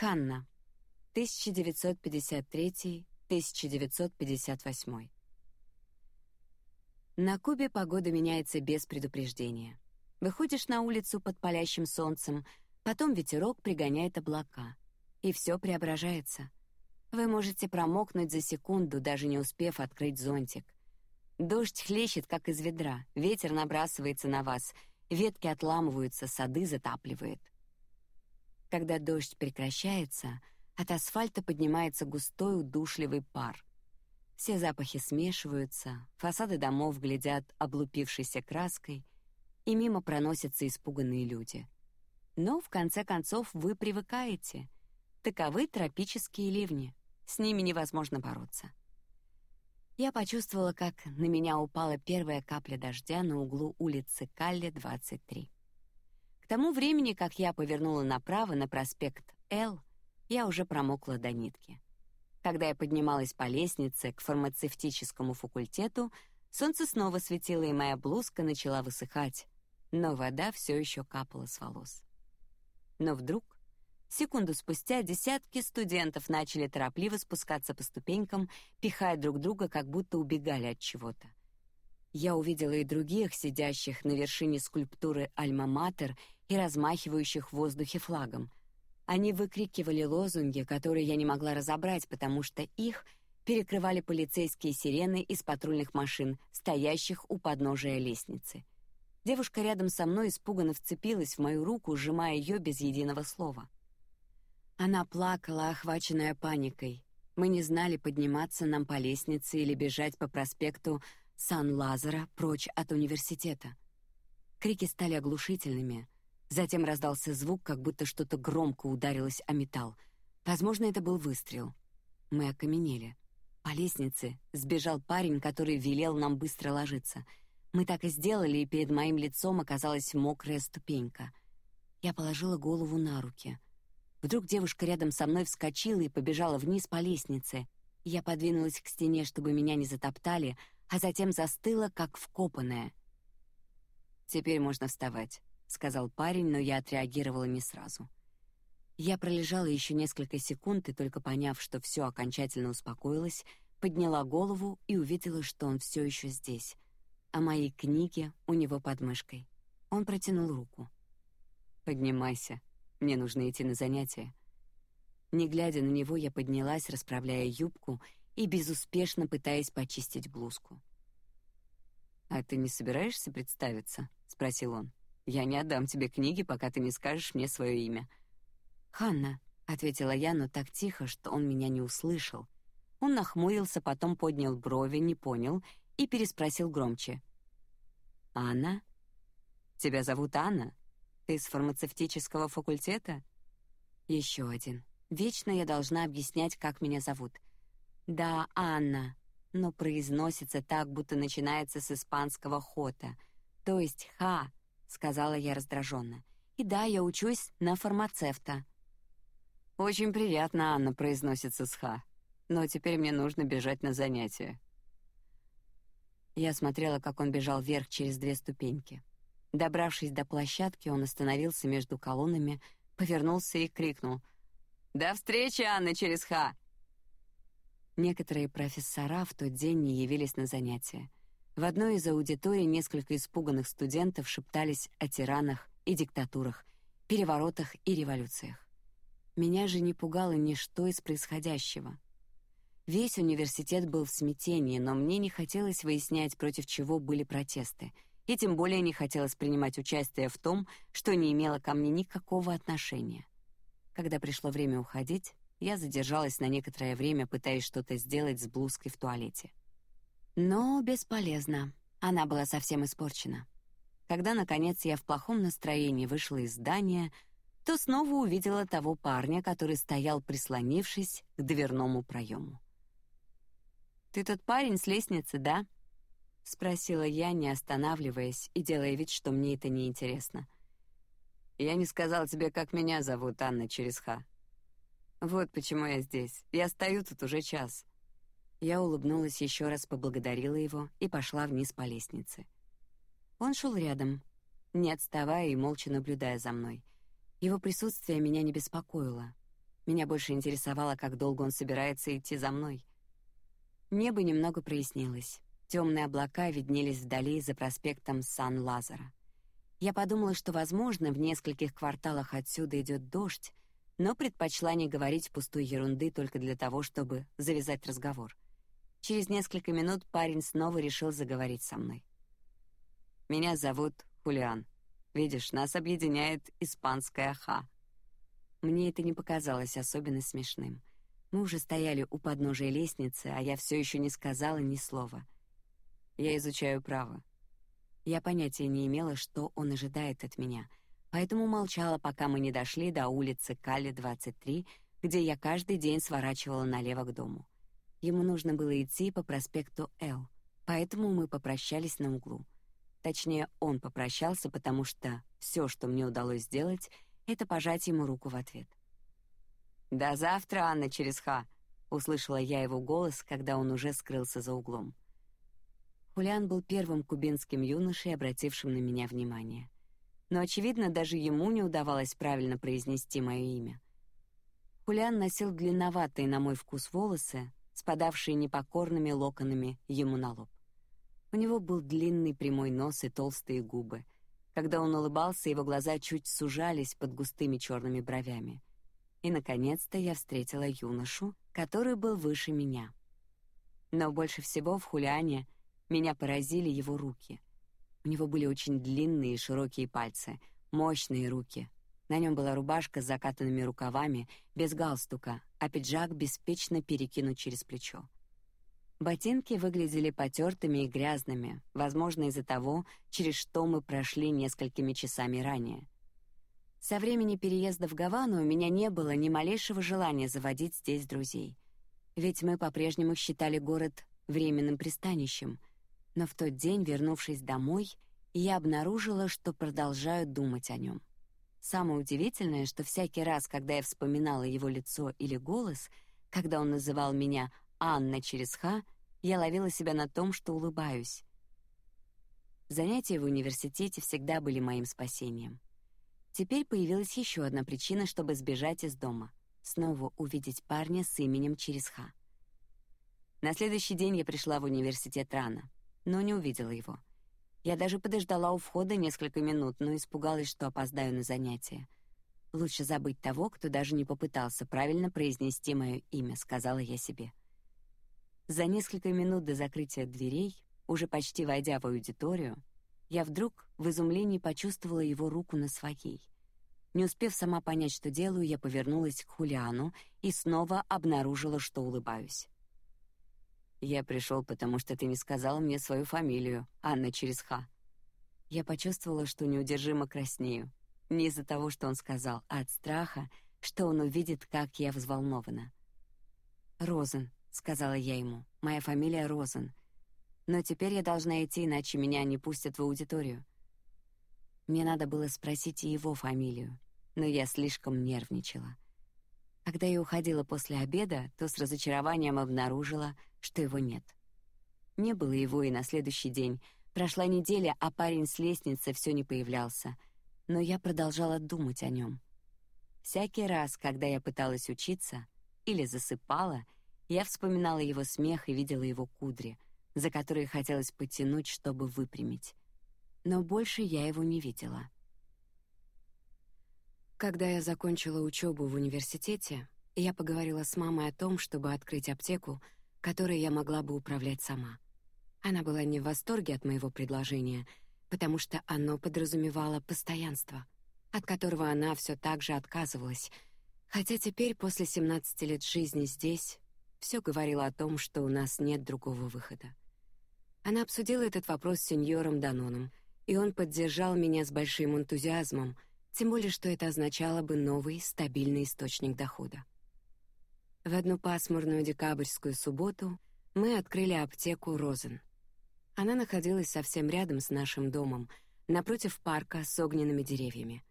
Ханна. 1953-1958. На Кубе погода меняется без предупреждения. Выходишь на улицу под палящим солнцем, потом ветерок пригоняет облака, и все преображается. Вы можете промокнуть за секунду, даже не успев открыть зонтик. Дождь хлещет как из ведра, ветер набрасывается на вас, ветки отламываются, сады затапливает. Когда дождь прекращается, от асфальта поднимается густой удушливый пар. Все запахи смешиваются, фасады домов глядят облупившейся краской, и мимо проносятся испуганные люди. Но в конце концов вы привыкаете. Таковы тропические ливни. С ними невозможно бороться. Я почувствовала, как на меня упала первая капля дождя на углу улицы Калле 23. Тому времени, как я повернула направо на проспект Л, я уже промокла до нитки. Когда я поднималась по лестнице к фармацевтическому факультету, солнце снова светило, и моя блузка начала высыхать, но вода все еще капала с волос. Но вдруг, секунду спустя, десятки студентов начали торопливо спускаться по ступенькам, пихая друг друга, как будто убегали от чего-то. Я увидела и других, сидящих на вершине скульптуры Альма-Матер и размахивающих в воздухе флагом — они выкрикивали лозунги, которые я не могла разобрать, потому что их перекрывали полицейские сирены из патрульных машин, стоящих у подножия лестницы. Девушка рядом со мной испуганно вцепилась в мою руку, сжимая ее без единого слова. Она плакала, охваченная паникой. Мы не знали, подниматься нам по лестнице или бежать по проспекту Сан-Лазаро прочь от университета. Крики стали оглушительными — Затем раздался звук, как будто что-то громко ударилось о металл. Возможно, это был выстрел. Мы окаменели. По лестнице сбежал парень, который велел нам быстро ложиться. Мы так и сделали, и перед моим лицом оказалась мокрая ступенька. Я положила голову на руки. Вдруг девушка рядом со мной вскочила и побежала вниз по лестнице. Я подвинулась к стене, чтобы меня не затоптали, а затем застыла, как вкопанная. Теперь можно вставать сказал парень, но я отреагировала не сразу. Я пролежала еще несколько секунд и только поняв, что все окончательно успокоилось, подняла голову и увидела, что он все еще здесь, а мои книги у него под мышкой. Он протянул руку. Поднимайся, мне нужно идти на занятия. Не глядя на него, я поднялась, расправляя юбку и безуспешно пытаясь почистить блузку. А ты не собираешься представиться? – спросил он. Я не отдам тебе книги, пока ты не скажешь мне свое имя. Ханна, ответила я, но так тихо, что он меня не услышал. Он нахмурился, потом поднял брови, не понял и переспросил громче. Анна? Тебя зовут Анна? Ты из фармацевтического факультета? Еще один. Вечно я должна объяснять, как меня зовут. Да, Анна, но произносится так, будто начинается с испанского хота, то есть ха, сказала я раздраженно. И да, я учусь на фармацевта. Очень приятно, Анна произносится с ха. Но теперь мне нужно бежать на занятия. Я смотрела, как он бежал вверх через две ступеньки. Добравшись до площадки, он остановился между колоннами, повернулся и крикнул: "До встречи, Анна, через ха!" Некоторые профессора в тот день не явились на занятия. В одной из аудиторий несколько испуганных студентов шептались о тиранах и диктатурах, переворотах и революциях. Меня же не пугало ничто из происходящего. Весь университет был в смятении, но мне не хотелось выяснять, против чего были протесты, и тем более не хотелось принимать участие в том, что не имело ко мне никакого отношения. Когда пришло время уходить, я задержалась на некоторое время, пытаясь что-то сделать с блузкой в туалете. Но бесполезно. Она была совсем испорчена. Когда наконец я в плохом настроении вышла из здания, то снова увидела того парня, который стоял прислонившись к дверному проему. Ты тот парень с лестницы, да? спросила я, не останавливаясь и делая вид, что мне это не интересно. Я не сказал тебе, как меня зовут, Анна через. Вот почему я здесь. Я стою тут уже час. Я улыбнулась еще раз, поблагодарила его и пошла вниз по лестнице. Он шел рядом, не отставая и молча наблюдая за мной. Его присутствие меня не беспокоило. Меня больше интересовало, как долго он собирается идти за мной. Небо немного прояснилось. Темные облака виднелись вдали за проспектом Сан-Лазаро. Я подумала, что, возможно, в нескольких кварталах отсюда идет дождь, но предпочла не говорить пустой ерунды только для того, чтобы завязать разговор. Через несколько минут парень снова решил заговорить со мной. «Меня зовут Хулиан. Видишь, нас объединяет испанская ха». Мне это не показалось особенно смешным. Мы уже стояли у подножия лестницы, а я все еще не сказала ни слова. Я изучаю право. Я понятия не имела, что он ожидает от меня — поэтому молчала, пока мы не дошли до улицы Калли 23, где я каждый день сворачивала налево к дому. Ему нужно было идти по проспекту Л, поэтому мы попрощались на углу. Точнее, он попрощался, потому что все, что мне удалось сделать, это пожать ему руку в ответ. До завтра, Анна, через Х. Услышала я его голос, когда он уже скрылся за углом. Хулиан был первым кубинским юношей, обратившим на меня внимание но, очевидно, даже ему не удавалось правильно произнести мое имя. Хулиан носил длинноватые на мой вкус волосы, спадавшие непокорными локонами ему на лоб. У него был длинный прямой нос и толстые губы. Когда он улыбался, его глаза чуть сужались под густыми черными бровями. И, наконец-то, я встретила юношу, который был выше меня. Но больше всего в Хулиане меня поразили его руки — у него были очень длинные и широкие пальцы, мощные руки. На нем была рубашка с закатанными рукавами, без галстука, а пиджак беспечно перекинут через плечо. Ботинки выглядели потертыми и грязными, возможно, из-за того, через что мы прошли несколькими часами ранее. Со времени переезда в Гавану у меня не было ни малейшего желания заводить здесь друзей. Ведь мы по-прежнему считали город временным пристанищем — но в тот день, вернувшись домой, я обнаружила, что продолжаю думать о нем. Самое удивительное, что всякий раз, когда я вспоминала его лицо или голос, когда он называл меня Анна через Х, я ловила себя на том, что улыбаюсь. Занятия в университете всегда были моим спасением. Теперь появилась еще одна причина, чтобы сбежать из дома — снова увидеть парня с именем через Х. На следующий день я пришла в университет рано но не увидела его. Я даже подождала у входа несколько минут, но испугалась, что опоздаю на занятие. Лучше забыть того, кто даже не попытался правильно произнести мое имя, сказала я себе. За несколько минут до закрытия дверей, уже почти войдя в аудиторию, я вдруг в изумлении почувствовала его руку на своей. Не успев сама понять, что делаю, я повернулась к Хулиану и снова обнаружила, что улыбаюсь. Я пришел, потому что ты не сказал мне свою фамилию, Анна через Х. Я почувствовала, что неудержимо краснею. Не из-за того, что он сказал, а от страха, что он увидит, как я взволнована. «Розен», — сказала я ему, — «моя фамилия Розен. Но теперь я должна идти, иначе меня не пустят в аудиторию». Мне надо было спросить и его фамилию, но я слишком нервничала. Когда я уходила после обеда, то с разочарованием обнаружила, что его нет. Не было его и на следующий день. Прошла неделя, а парень с лестницы все не появлялся. Но я продолжала думать о нем. Всякий раз, когда я пыталась учиться или засыпала, я вспоминала его смех и видела его кудри, за которые хотелось потянуть, чтобы выпрямить. Но больше я его не видела. Когда я закончила учебу в университете, я поговорила с мамой о том, чтобы открыть аптеку, которой я могла бы управлять сама. Она была не в восторге от моего предложения, потому что оно подразумевало постоянство, от которого она все так же отказывалась, хотя теперь, после 17 лет жизни здесь, все говорило о том, что у нас нет другого выхода. Она обсудила этот вопрос с сеньором Даноном, и он поддержал меня с большим энтузиазмом — тем более что это означало бы новый стабильный источник дохода. В одну пасмурную декабрьскую субботу мы открыли аптеку Розен. Она находилась совсем рядом с нашим домом, напротив парка с огненными деревьями.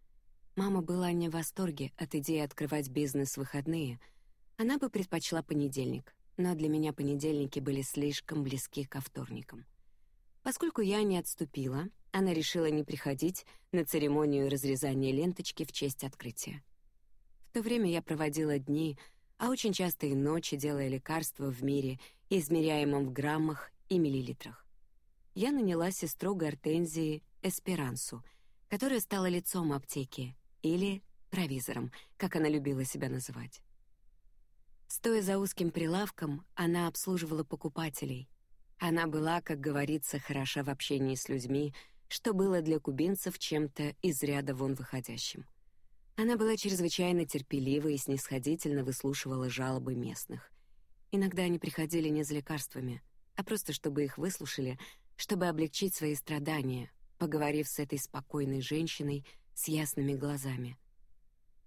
Мама была не в восторге от идеи открывать бизнес в выходные. Она бы предпочла понедельник, но для меня понедельники были слишком близки ко вторникам. Поскольку я не отступила, она решила не приходить на церемонию разрезания ленточки в честь открытия. В то время я проводила дни, а очень часто и ночи, делая лекарства в мире, измеряемом в граммах и миллилитрах. Я наняла сестру Гортензии Эсперансу, которая стала лицом аптеки, или провизором, как она любила себя называть. Стоя за узким прилавком, она обслуживала покупателей. Она была, как говорится, хороша в общении с людьми, что было для кубинцев чем-то из ряда вон выходящим. Она была чрезвычайно терпелива и снисходительно выслушивала жалобы местных. Иногда они приходили не за лекарствами, а просто чтобы их выслушали, чтобы облегчить свои страдания, поговорив с этой спокойной женщиной с ясными глазами.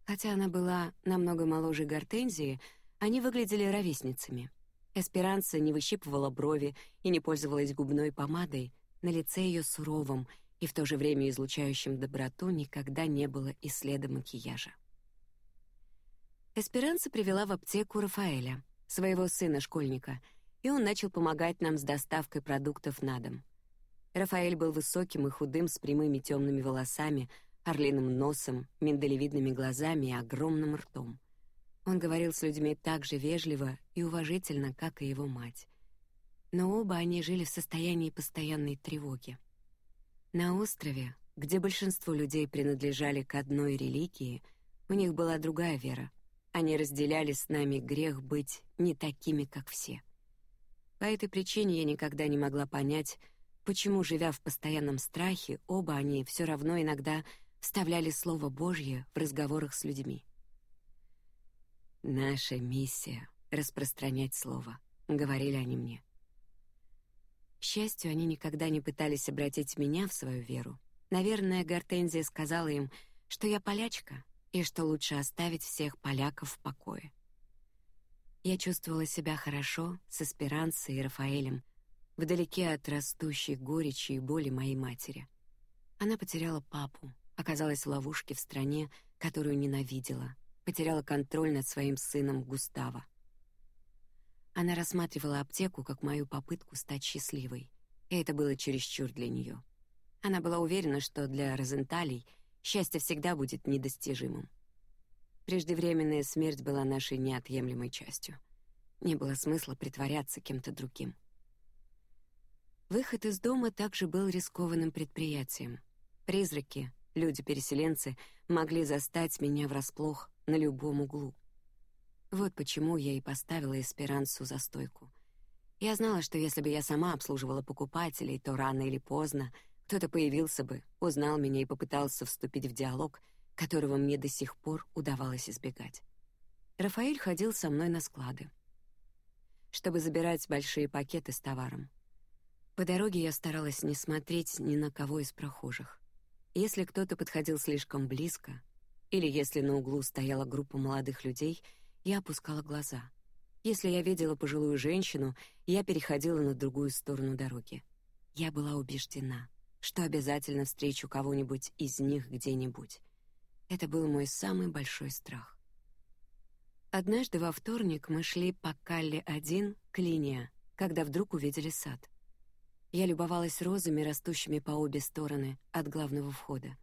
Хотя она была намного моложе Гортензии, они выглядели ровесницами. Эсперанца не выщипывала брови и не пользовалась губной помадой, на лице ее суровом и в то же время излучающем доброту никогда не было и следа макияжа. Эсперанца привела в аптеку Рафаэля, своего сына-школьника, и он начал помогать нам с доставкой продуктов на дом. Рафаэль был высоким и худым, с прямыми темными волосами, орлиным носом, миндалевидными глазами и огромным ртом. Он говорил с людьми так же вежливо и уважительно, как и его мать. Но оба они жили в состоянии постоянной тревоги. На острове, где большинство людей принадлежали к одной религии, у них была другая вера. Они разделяли с нами грех быть не такими, как все. По этой причине я никогда не могла понять, почему, живя в постоянном страхе, оба они все равно иногда вставляли слово Божье в разговорах с людьми. Наша миссия распространять слово, говорили они мне. К счастью, они никогда не пытались обратить меня в свою веру. Наверное, Гортензия сказала им, что я полячка и что лучше оставить всех поляков в покое. Я чувствовала себя хорошо с Эсперансой и Рафаэлем, вдалеке от растущей горечи и боли моей матери. Она потеряла папу, оказалась в ловушке в стране, которую ненавидела, потеряла контроль над своим сыном Густаво. Она рассматривала аптеку как мою попытку стать счастливой, и это было чересчур для нее. Она была уверена, что для Розенталей счастье всегда будет недостижимым. Преждевременная смерть была нашей неотъемлемой частью. Не было смысла притворяться кем-то другим. Выход из дома также был рискованным предприятием. Призраки, люди-переселенцы, могли застать меня врасплох на любом углу. Вот почему я и поставила эсперансу за стойку. Я знала, что если бы я сама обслуживала покупателей, то рано или поздно кто-то появился бы, узнал меня и попытался вступить в диалог, которого мне до сих пор удавалось избегать. Рафаэль ходил со мной на склады, чтобы забирать большие пакеты с товаром. По дороге я старалась не смотреть ни на кого из прохожих. Если кто-то подходил слишком близко, или если на углу стояла группа молодых людей, я опускала глаза. Если я видела пожилую женщину, я переходила на другую сторону дороги. Я была убеждена, что обязательно встречу кого-нибудь из них где-нибудь. Это был мой самый большой страх. Однажды во вторник мы шли по Калле-1 к линии, когда вдруг увидели сад. Я любовалась розами, растущими по обе стороны от главного входа.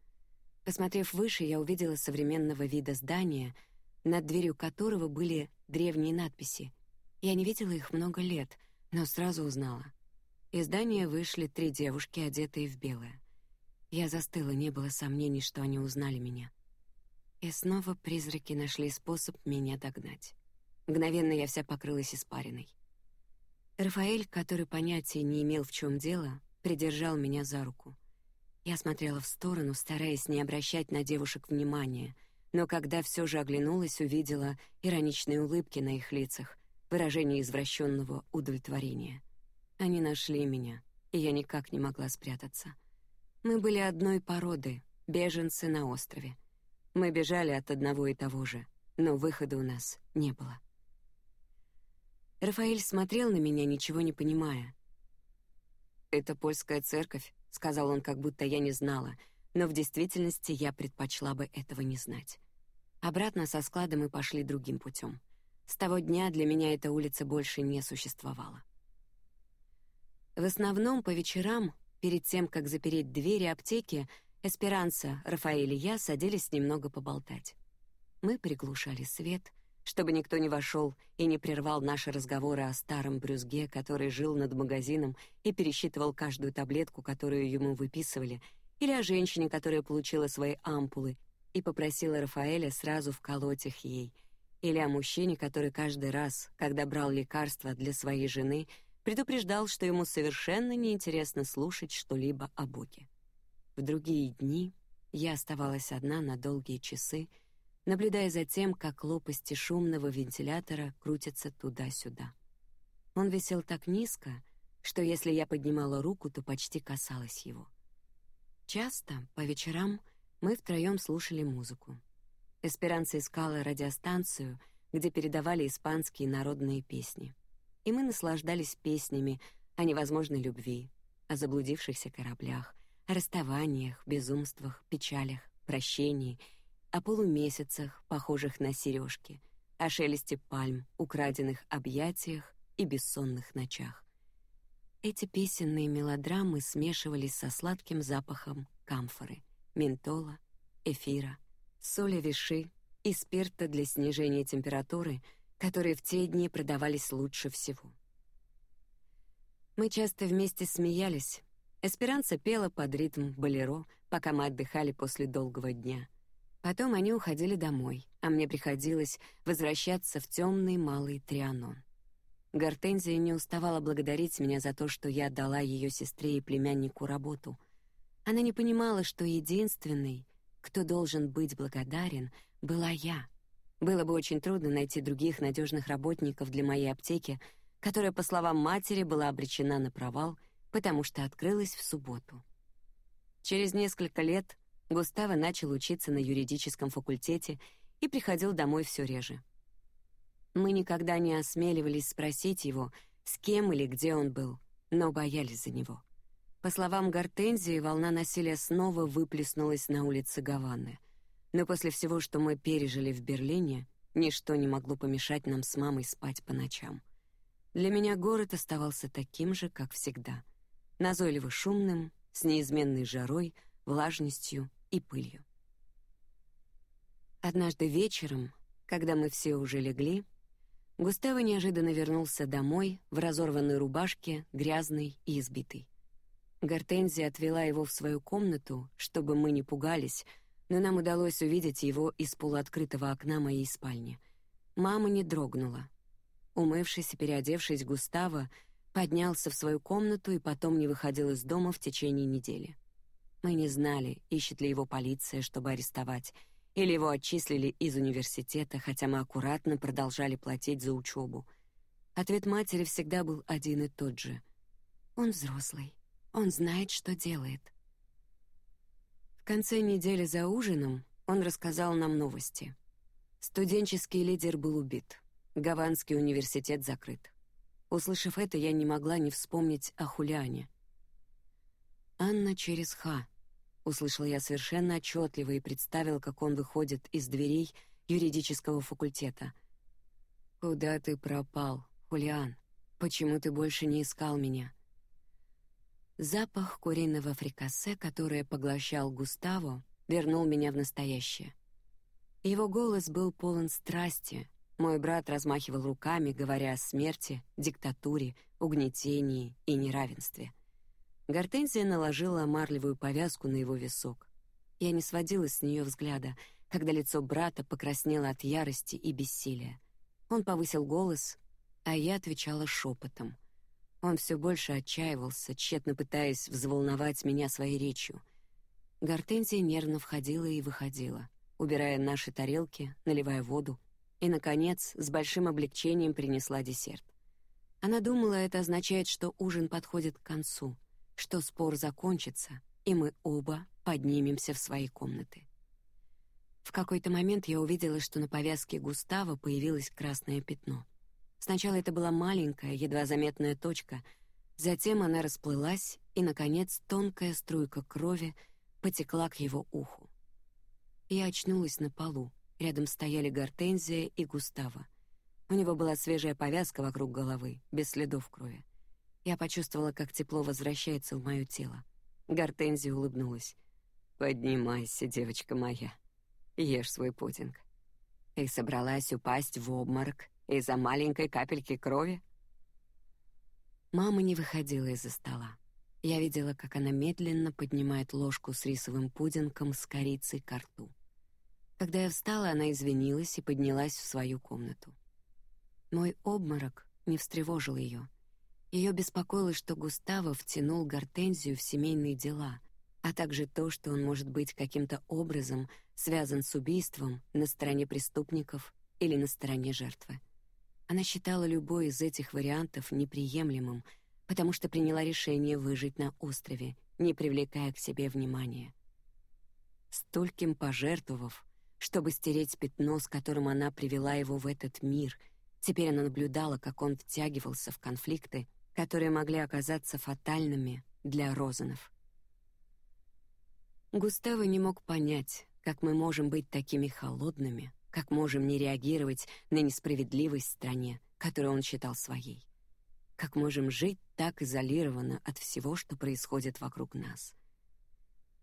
Посмотрев выше, я увидела современного вида здания, над дверью которого были древние надписи. Я не видела их много лет, но сразу узнала. Из здания вышли три девушки, одетые в белое. Я застыла, не было сомнений, что они узнали меня. И снова призраки нашли способ меня догнать. Мгновенно я вся покрылась испариной. Рафаэль, который понятия не имел, в чем дело, придержал меня за руку. Я смотрела в сторону, стараясь не обращать на девушек внимания, но когда все же оглянулась, увидела ироничные улыбки на их лицах, выражение извращенного удовлетворения. Они нашли меня, и я никак не могла спрятаться. Мы были одной породы, беженцы на острове. Мы бежали от одного и того же, но выхода у нас не было. Рафаэль смотрел на меня, ничего не понимая. Это польская церковь, сказал он, как будто я не знала, но в действительности я предпочла бы этого не знать. Обратно со склада мы пошли другим путем. С того дня для меня эта улица больше не существовала. В основном по вечерам, перед тем как запереть двери аптеки, Эсперанца, Рафаэль и я садились немного поболтать. Мы приглушали свет, чтобы никто не вошел и не прервал наши разговоры о старом брюзге, который жил над магазином и пересчитывал каждую таблетку, которую ему выписывали, или о женщине, которая получила свои ампулы и попросила Рафаэля сразу вколоть их ей, или о мужчине, который каждый раз, когда брал лекарства для своей жены, предупреждал, что ему совершенно неинтересно слушать что-либо о Боге. В другие дни я оставалась одна на долгие часы, наблюдая за тем, как лопасти шумного вентилятора крутятся туда-сюда. Он висел так низко, что если я поднимала руку, то почти касалась его. Часто по вечерам мы втроем слушали музыку. Эсперанца искала радиостанцию, где передавали испанские народные песни, и мы наслаждались песнями о невозможной любви, о заблудившихся кораблях, о расставаниях, безумствах, печалях, прощении — о полумесяцах, похожих на сережки, о шелесте пальм, украденных объятиях и бессонных ночах. Эти песенные мелодрамы смешивались со сладким запахом камфоры, ментола, эфира, соли виши и спирта для снижения температуры, которые в те дни продавались лучше всего. Мы часто вместе смеялись. Эсперанца пела под ритм болеро, пока мы отдыхали после долгого дня — Потом они уходили домой, а мне приходилось возвращаться в темный малый Трианон. Гортензия не уставала благодарить меня за то, что я дала ее сестре и племяннику работу. Она не понимала, что единственной, кто должен быть благодарен, была я. Было бы очень трудно найти других надежных работников для моей аптеки, которая, по словам матери, была обречена на провал, потому что открылась в субботу. Через несколько лет Густаво начал учиться на юридическом факультете и приходил домой все реже. Мы никогда не осмеливались спросить его, с кем или где он был, но боялись за него. По словам Гортензии, волна насилия снова выплеснулась на улице Гаваны. Но после всего, что мы пережили в Берлине, ничто не могло помешать нам с мамой спать по ночам. Для меня город оставался таким же, как всегда. Назойливо шумным, с неизменной жарой, влажностью и пылью. Однажды вечером, когда мы все уже легли, Густаво неожиданно вернулся домой в разорванной рубашке, грязный и избитый. Гортензия отвела его в свою комнату, чтобы мы не пугались, но нам удалось увидеть его из полуоткрытого окна моей спальни. Мама не дрогнула. Умывшись и переодевшись, Густаво поднялся в свою комнату и потом не выходил из дома в течение недели. Мы не знали, ищет ли его полиция, чтобы арестовать, или его отчислили из университета, хотя мы аккуратно продолжали платить за учебу. Ответ матери всегда был один и тот же: он взрослый, он знает, что делает. В конце недели за ужином он рассказал нам новости. Студенческий лидер был убит. Гаванский университет закрыт. Услышав это, я не могла не вспомнить о Хулиане. Анна через Х. Услышал я совершенно отчетливо и представил, как он выходит из дверей юридического факультета. Куда ты пропал, Хулиан? Почему ты больше не искал меня? Запах куриного фрикасе, которое поглощал Густаво, вернул меня в настоящее. Его голос был полон страсти. Мой брат размахивал руками, говоря о смерти, диктатуре, угнетении и неравенстве. Гортензия наложила марлевую повязку на его висок. Я не сводила с нее взгляда, когда лицо брата покраснело от ярости и бессилия. Он повысил голос, а я отвечала шепотом. Он все больше отчаивался, тщетно пытаясь взволновать меня своей речью. Гортензия нервно входила и выходила, убирая наши тарелки, наливая воду, и, наконец, с большим облегчением принесла десерт. Она думала, это означает, что ужин подходит к концу — что спор закончится, и мы оба поднимемся в свои комнаты. В какой-то момент я увидела, что на повязке Густава появилось красное пятно. Сначала это была маленькая, едва заметная точка, затем она расплылась, и наконец тонкая струйка крови потекла к его уху. Я очнулась на полу. Рядом стояли Гортензия и Густава. У него была свежая повязка вокруг головы, без следов крови. Я почувствовала, как тепло возвращается в мое тело. Гортензия улыбнулась. «Поднимайся, девочка моя. Ешь свой пудинг. Ты собралась упасть в обморок из-за маленькой капельки крови? Мама не выходила из-за стола. Я видела, как она медленно поднимает ложку с рисовым пудингом с корицей к рту. Когда я встала, она извинилась и поднялась в свою комнату. Мой обморок не встревожил ее. Ее беспокоило, что Густаво втянул Гортензию в семейные дела, а также то, что он может быть каким-то образом связан с убийством на стороне преступников или на стороне жертвы. Она считала любой из этих вариантов неприемлемым, потому что приняла решение выжить на острове, не привлекая к себе внимания. Стольким пожертвовав, чтобы стереть пятно, с которым она привела его в этот мир, теперь она наблюдала, как он втягивался в конфликты, которые могли оказаться фатальными для Розанов. Густаво не мог понять, как мы можем быть такими холодными, как можем не реагировать на несправедливость в стране, которую он считал своей. Как можем жить так изолированно от всего, что происходит вокруг нас?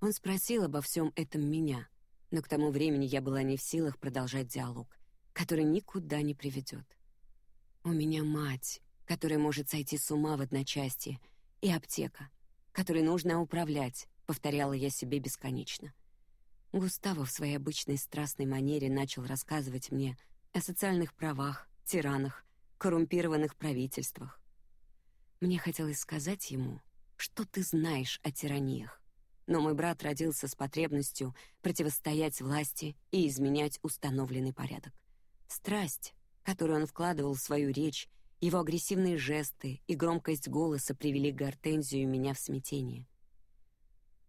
Он спросил обо всем этом меня, но к тому времени я была не в силах продолжать диалог, который никуда не приведет. У меня мать, которая может сойти с ума в одночасье, и аптека, которой нужно управлять, повторяла я себе бесконечно. Густаво в своей обычной страстной манере начал рассказывать мне о социальных правах, тиранах, коррумпированных правительствах, мне хотелось сказать ему, что ты знаешь о тираниях. Но мой брат родился с потребностью противостоять власти и изменять установленный порядок. Страсть, которую он вкладывал в свою речь, его агрессивные жесты и громкость голоса привели Гортензию и меня в смятение.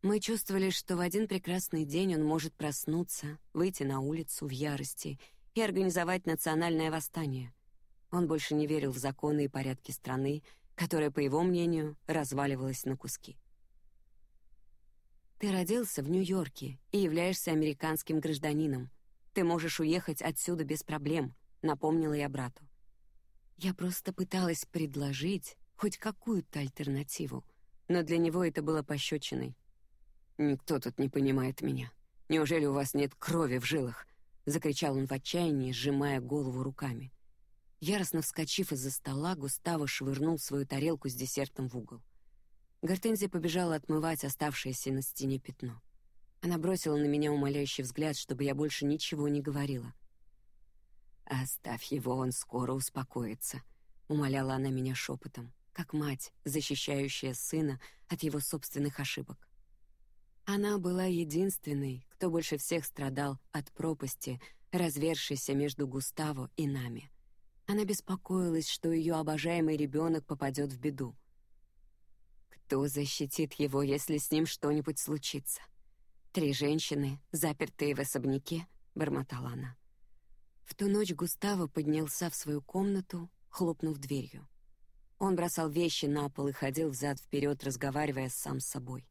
Мы чувствовали, что в один прекрасный день он может проснуться, выйти на улицу в ярости и организовать национальное восстание. Он больше не верил в законы и порядки страны, которая, по его мнению, разваливалась на куски. Ты родился в Нью-Йорке и являешься американским гражданином. Ты можешь уехать отсюда без проблем, напомнила я брату. Я просто пыталась предложить хоть какую-то альтернативу, но для него это было пощечиной. Никто тут не понимает меня. Неужели у вас нет крови в жилах? закричал он в отчаянии, сжимая голову руками. Яростно вскочив из-за стола, Густаво швырнул свою тарелку с десертом в угол. Гортензия побежала отмывать оставшееся на стене пятно. Она бросила на меня умоляющий взгляд, чтобы я больше ничего не говорила. Оставь его, он скоро успокоится, умоляла она меня шепотом, как мать, защищающая сына от его собственных ошибок. Она была единственной, кто больше всех страдал от пропасти, развершейся между Густаво и нами. Она беспокоилась, что ее обожаемый ребенок попадет в беду. Кто защитит его, если с ним что-нибудь случится? Три женщины, запертые в особняке, бормотала она. В ту ночь Густаво поднялся в свою комнату, хлопнув дверью. Он бросал вещи на пол и ходил взад вперед, разговаривая сам с собой.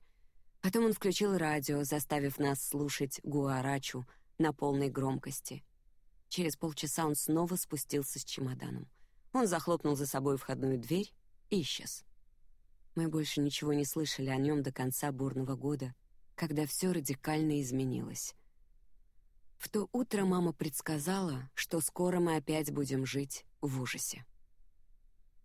Потом он включил радио, заставив нас слушать гуарачу на полной громкости. Через полчаса он снова спустился с чемоданом. Он захлопнул за собой входную дверь и исчез. Мы больше ничего не слышали о нем до конца бурного года, когда все радикально изменилось. В то утро мама предсказала, что скоро мы опять будем жить в ужасе.